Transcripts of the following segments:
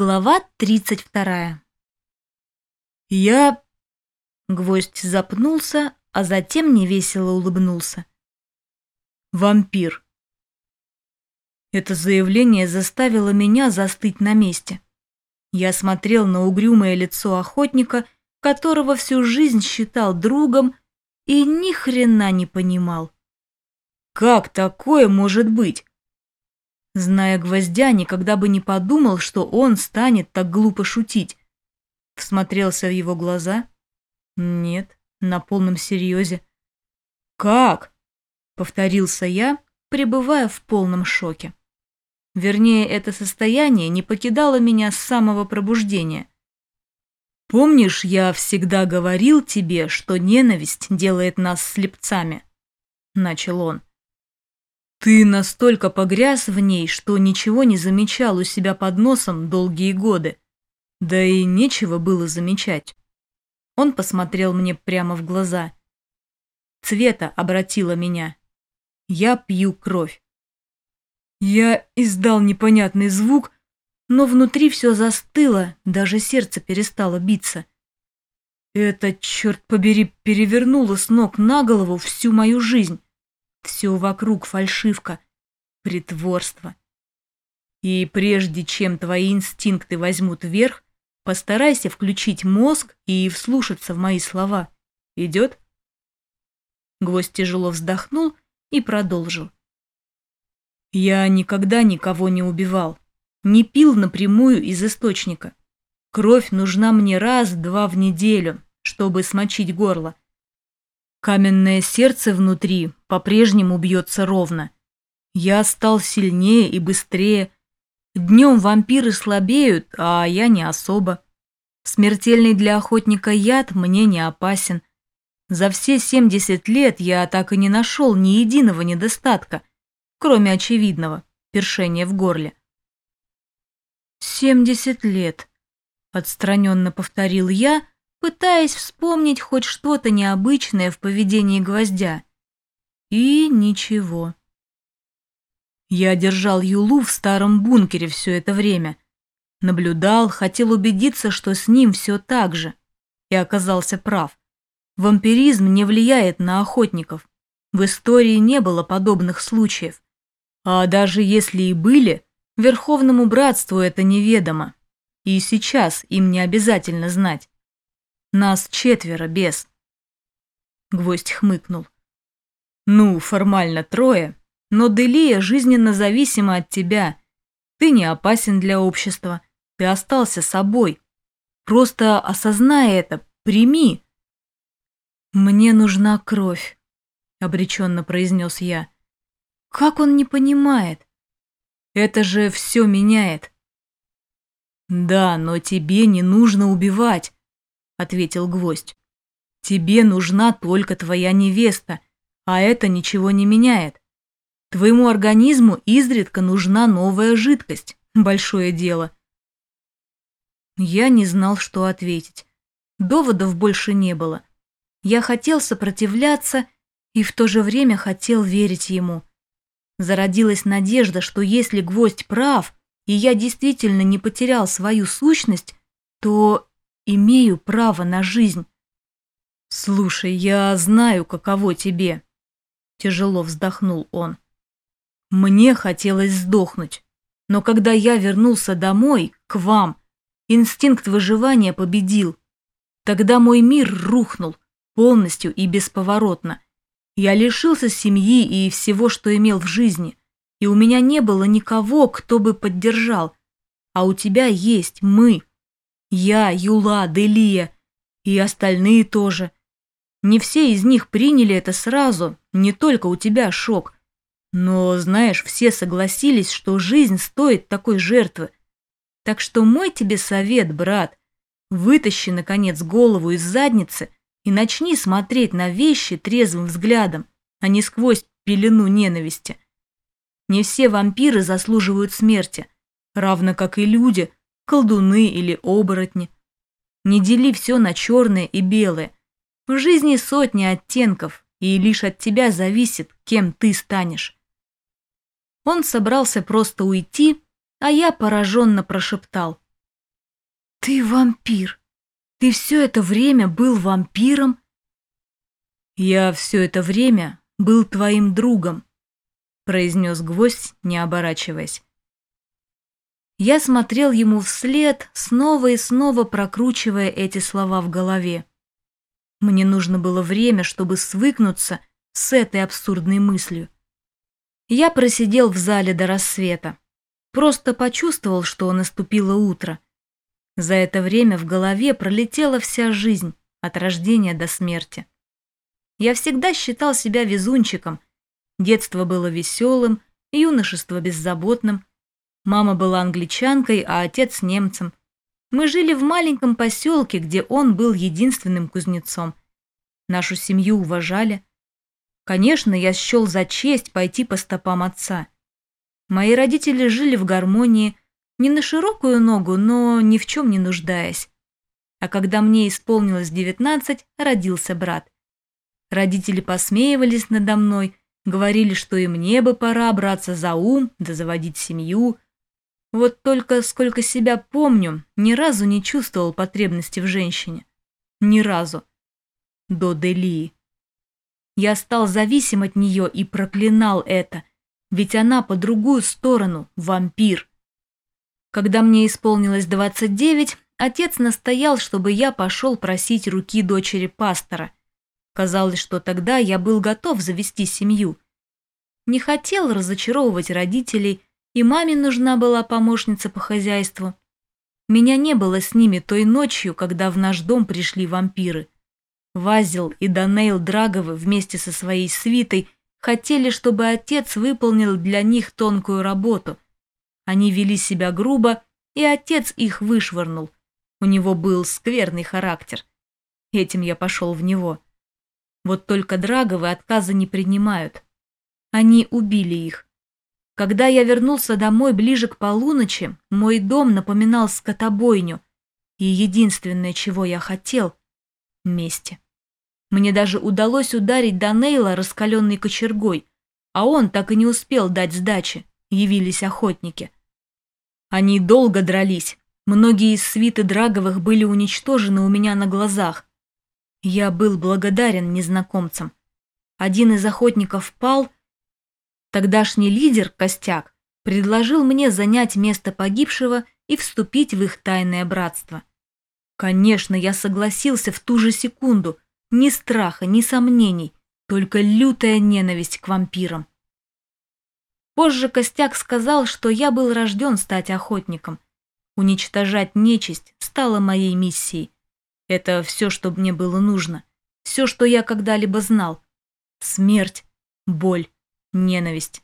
Глава 32. Я... Гвоздь запнулся, а затем невесело улыбнулся. Вампир. Это заявление заставило меня застыть на месте. Я смотрел на угрюмое лицо охотника, которого всю жизнь считал другом, и ни хрена не понимал. Как такое может быть? Зная гвоздя, никогда бы не подумал, что он станет так глупо шутить. Всмотрелся в его глаза. Нет, на полном серьезе. «Как?» — повторился я, пребывая в полном шоке. Вернее, это состояние не покидало меня с самого пробуждения. «Помнишь, я всегда говорил тебе, что ненависть делает нас слепцами?» — начал он. Ты настолько погряз в ней, что ничего не замечал у себя под носом долгие годы. Да и нечего было замечать. Он посмотрел мне прямо в глаза. Цвета обратила меня. Я пью кровь. Я издал непонятный звук, но внутри все застыло, даже сердце перестало биться. Это, черт побери, перевернуло с ног на голову всю мою жизнь. Все вокруг фальшивка, притворство. И прежде чем твои инстинкты возьмут верх, постарайся включить мозг и вслушаться в мои слова. Идет? Гвоздь тяжело вздохнул и продолжил. Я никогда никого не убивал, не пил напрямую из источника. Кровь нужна мне раз-два в неделю, чтобы смочить горло. Каменное сердце внутри по-прежнему бьется ровно. Я стал сильнее и быстрее. Днем вампиры слабеют, а я не особо. Смертельный для охотника яд мне не опасен. За все 70 лет я так и не нашел ни единого недостатка, кроме очевидного – першения в горле. «Семьдесят лет», – отстраненно повторил я – пытаясь вспомнить хоть что-то необычное в поведении гвоздя. И ничего. Я держал Юлу в старом бункере все это время. Наблюдал, хотел убедиться, что с ним все так же. И оказался прав. Вампиризм не влияет на охотников. В истории не было подобных случаев. А даже если и были, Верховному Братству это неведомо. И сейчас им не обязательно знать. Нас четверо, без. Гвоздь хмыкнул. Ну, формально трое, но Делия жизненно зависима от тебя. Ты не опасен для общества, ты остался собой. Просто осознай это, прими. Мне нужна кровь, обреченно произнес я. Как он не понимает? Это же все меняет. Да, но тебе не нужно убивать ответил гвоздь. Тебе нужна только твоя невеста, а это ничего не меняет. Твоему организму изредка нужна новая жидкость. Большое дело. Я не знал, что ответить. Доводов больше не было. Я хотел сопротивляться и в то же время хотел верить ему. Зародилась надежда, что если гвоздь прав, и я действительно не потерял свою сущность, то имею право на жизнь. Слушай, я знаю, каково тебе. Тяжело вздохнул он. Мне хотелось сдохнуть, но когда я вернулся домой, к вам, инстинкт выживания победил. Тогда мой мир рухнул, полностью и бесповоротно. Я лишился семьи и всего, что имел в жизни, и у меня не было никого, кто бы поддержал. А у тебя есть мы, я, Юла, Делия и остальные тоже. Не все из них приняли это сразу, не только у тебя шок. Но, знаешь, все согласились, что жизнь стоит такой жертвы. Так что мой тебе совет, брат, вытащи, наконец, голову из задницы и начни смотреть на вещи трезвым взглядом, а не сквозь пелену ненависти. Не все вампиры заслуживают смерти, равно как и люди, колдуны или оборотни. Не дели все на черное и белое. В жизни сотни оттенков, и лишь от тебя зависит, кем ты станешь. Он собрался просто уйти, а я пораженно прошептал. Ты вампир. Ты все это время был вампиром? Я все это время был твоим другом, произнес гвоздь, не оборачиваясь. Я смотрел ему вслед, снова и снова прокручивая эти слова в голове. Мне нужно было время, чтобы свыкнуться с этой абсурдной мыслью. Я просидел в зале до рассвета. Просто почувствовал, что наступило утро. За это время в голове пролетела вся жизнь, от рождения до смерти. Я всегда считал себя везунчиком. Детство было веселым, юношество беззаботным. Мама была англичанкой, а отец немцем. Мы жили в маленьком поселке, где он был единственным кузнецом. Нашу семью уважали. Конечно, я счел за честь пойти по стопам отца. Мои родители жили в гармонии, не на широкую ногу, но ни в чем не нуждаясь. А когда мне исполнилось девятнадцать, родился брат. Родители посмеивались надо мной, говорили, что и мне бы пора браться за ум, да заводить семью. Вот только сколько себя помню, ни разу не чувствовал потребности в женщине. Ни разу. До Делии. Я стал зависим от нее и проклинал это, ведь она по другую сторону, вампир. Когда мне исполнилось 29, отец настоял, чтобы я пошел просить руки дочери пастора. Казалось, что тогда я был готов завести семью. Не хотел разочаровывать родителей, и маме нужна была помощница по хозяйству. Меня не было с ними той ночью, когда в наш дом пришли вампиры. Вазил и Данейл Драговы вместе со своей свитой хотели, чтобы отец выполнил для них тонкую работу – они вели себя грубо, и отец их вышвырнул. У него был скверный характер. Этим я пошел в него. Вот только Драговы отказа не принимают. Они убили их. Когда я вернулся домой ближе к полуночи, мой дом напоминал скотобойню, и единственное, чего я хотел — мести. Мне даже удалось ударить Данейла раскаленной кочергой, а он так и не успел дать сдачи, явились охотники. Они долго дрались. Многие из свиты Драговых были уничтожены у меня на глазах. Я был благодарен незнакомцам. Один из охотников пал. Тогдашний лидер, Костяк, предложил мне занять место погибшего и вступить в их тайное братство. Конечно, я согласился в ту же секунду. Ни страха, ни сомнений, только лютая ненависть к вампирам. Позже Костяк сказал, что я был рожден стать охотником. Уничтожать нечисть стало моей миссией. Это все, что мне было нужно. Все, что я когда-либо знал. Смерть, боль, ненависть.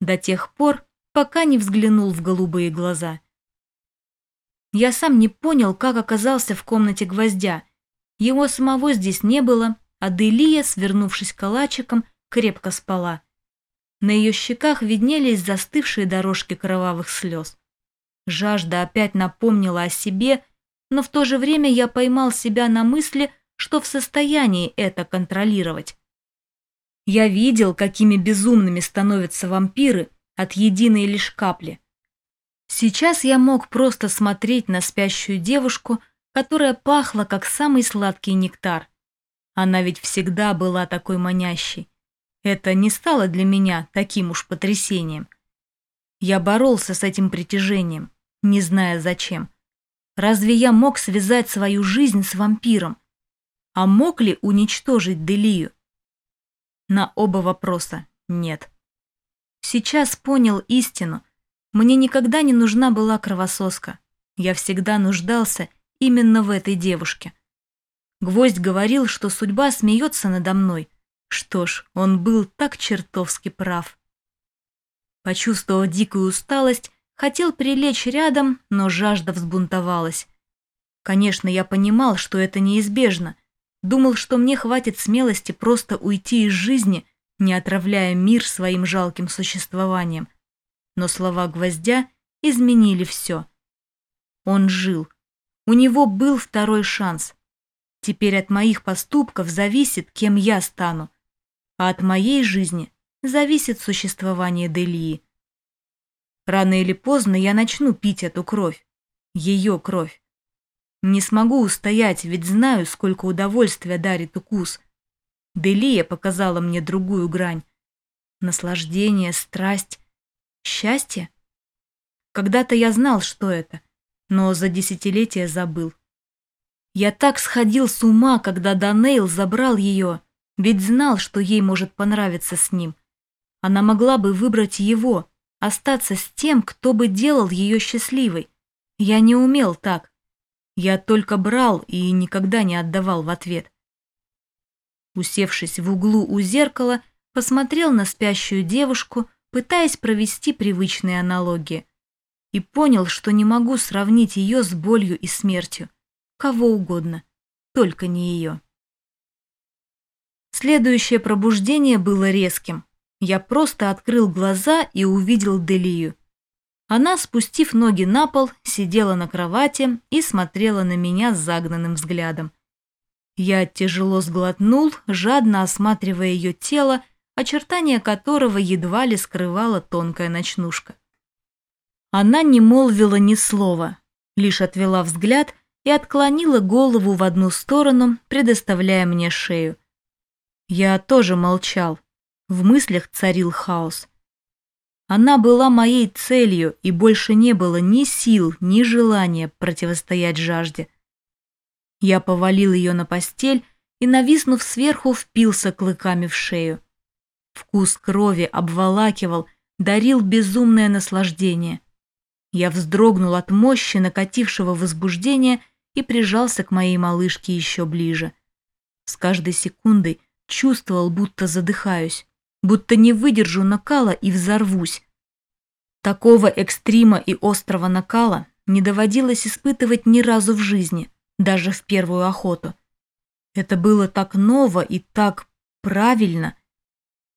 До тех пор, пока не взглянул в голубые глаза. Я сам не понял, как оказался в комнате гвоздя. Его самого здесь не было, а Делия, свернувшись калачиком, крепко спала. На ее щеках виднелись застывшие дорожки кровавых слез. Жажда опять напомнила о себе, но в то же время я поймал себя на мысли, что в состоянии это контролировать. Я видел, какими безумными становятся вампиры от единой лишь капли. Сейчас я мог просто смотреть на спящую девушку, которая пахла, как самый сладкий нектар. Она ведь всегда была такой манящей. Это не стало для меня таким уж потрясением. Я боролся с этим притяжением, не зная зачем. Разве я мог связать свою жизнь с вампиром? А мог ли уничтожить Делию? На оба вопроса нет. Сейчас понял истину. Мне никогда не нужна была кровососка. Я всегда нуждался именно в этой девушке. Гвоздь говорил, что судьба смеется надо мной – что ж, он был так чертовски прав. Почувствовав дикую усталость, хотел прилечь рядом, но жажда взбунтовалась. Конечно, я понимал, что это неизбежно. Думал, что мне хватит смелости просто уйти из жизни, не отравляя мир своим жалким существованием. Но слова гвоздя изменили все. Он жил. У него был второй шанс. Теперь от моих поступков зависит, кем я стану а от моей жизни зависит существование Делии. Рано или поздно я начну пить эту кровь. Ее кровь. Не смогу устоять, ведь знаю, сколько удовольствия дарит укус. Делия показала мне другую грань. Наслаждение, страсть, счастье. Когда-то я знал, что это, но за десятилетия забыл. Я так сходил с ума, когда Данейл забрал ее, ведь знал, что ей может понравиться с ним. Она могла бы выбрать его, остаться с тем, кто бы делал ее счастливой. Я не умел так. Я только брал и никогда не отдавал в ответ. Усевшись в углу у зеркала, посмотрел на спящую девушку, пытаясь провести привычные аналогии. И понял, что не могу сравнить ее с болью и смертью. Кого угодно, только не ее. Следующее пробуждение было резким. Я просто открыл глаза и увидел Делию. Она, спустив ноги на пол, сидела на кровати и смотрела на меня с загнанным взглядом. Я тяжело сглотнул, жадно осматривая ее тело, очертания которого едва ли скрывала тонкая ночнушка. Она не молвила ни слова, лишь отвела взгляд и отклонила голову в одну сторону, предоставляя мне шею. Я тоже молчал. В мыслях царил хаос. Она была моей целью, и больше не было ни сил, ни желания противостоять жажде. Я повалил ее на постель и, нависнув сверху, впился клыками в шею. Вкус крови обволакивал, дарил безумное наслаждение. Я вздрогнул от мощи накатившего возбуждения и прижался к моей малышке еще ближе. С каждой секундой чувствовал, будто задыхаюсь будто не выдержу накала и взорвусь. Такого экстрима и острого накала не доводилось испытывать ни разу в жизни, даже в первую охоту. Это было так ново и так правильно.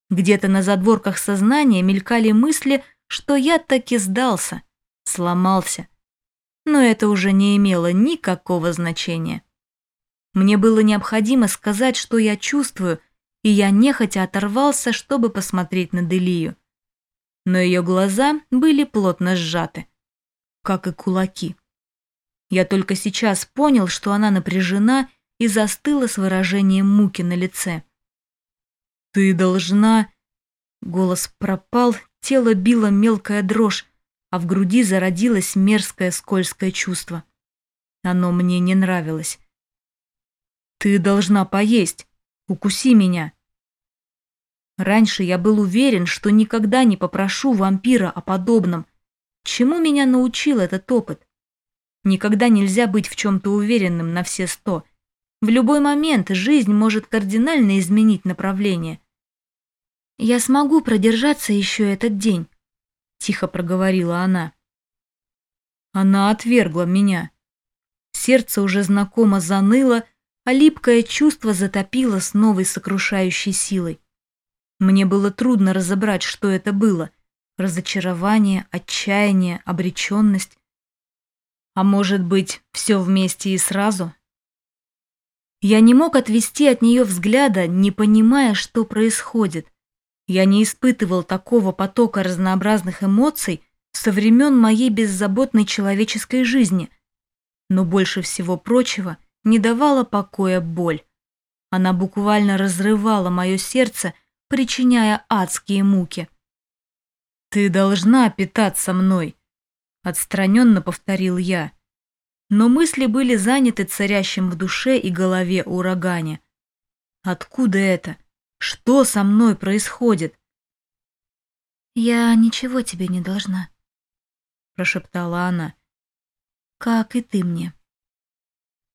Где-то на задворках сознания мелькали мысли, что я таки сдался, сломался. Но это уже не имело никакого значения. Мне было необходимо сказать, что я чувствую – и я нехотя оторвался, чтобы посмотреть на Делию. Но ее глаза были плотно сжаты, как и кулаки. Я только сейчас понял, что она напряжена и застыла с выражением муки на лице. «Ты должна...» Голос пропал, тело било мелкая дрожь, а в груди зародилось мерзкое скользкое чувство. Оно мне не нравилось. «Ты должна поесть. Укуси меня. Раньше я был уверен, что никогда не попрошу вампира о подобном. Чему меня научил этот опыт? Никогда нельзя быть в чем-то уверенным на все сто. В любой момент жизнь может кардинально изменить направление. «Я смогу продержаться еще этот день», — тихо проговорила она. Она отвергла меня. Сердце уже знакомо заныло, а липкое чувство затопило с новой сокрушающей силой. Мне было трудно разобрать, что это было. Разочарование, отчаяние, обреченность. А может быть, все вместе и сразу? Я не мог отвести от нее взгляда, не понимая, что происходит. Я не испытывал такого потока разнообразных эмоций со времен моей беззаботной человеческой жизни. Но больше всего прочего – не давала покоя боль. Она буквально разрывала мое сердце, причиняя адские муки. «Ты должна питаться мной», — отстраненно повторил я. Но мысли были заняты царящим в душе и голове урагане. «Откуда это? Что со мной происходит?» «Я ничего тебе не должна», — прошептала она. «Как и ты мне».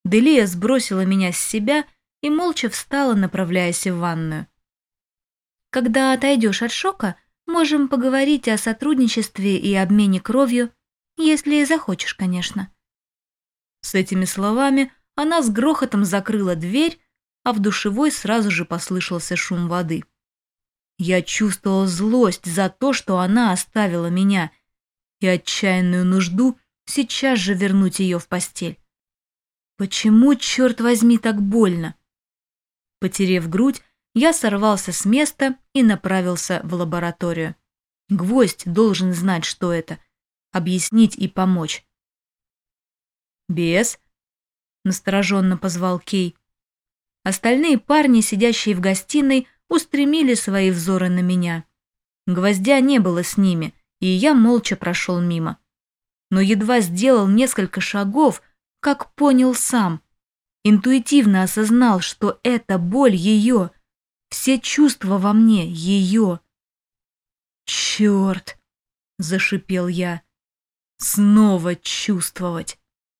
Делия сбросила меня с себя и молча встала, направляясь в ванную. «Когда отойдешь от шока, можем поговорить о сотрудничестве и обмене кровью, если захочешь, конечно». С этими словами она с грохотом закрыла дверь, а в душевой сразу же послышался шум воды. Я чувствовал злость за то, что она оставила меня, и отчаянную нужду сейчас же вернуть ее в постель. Почему, черт возьми, так больно? Потерев грудь, я сорвался с места и направился в лабораторию. Гвоздь должен знать, что это, объяснить и помочь. «Бес?» — настороженно позвал Кей. Остальные парни, сидящие в гостиной, устремили свои взоры на меня. Гвоздя не было с ними, и я молча прошел мимо. Но едва сделал несколько шагов, как понял сам. Интуитивно осознал, что эта боль ее, все чувства во мне ее. «Черт!» — зашипел я. «Снова чувствовать!»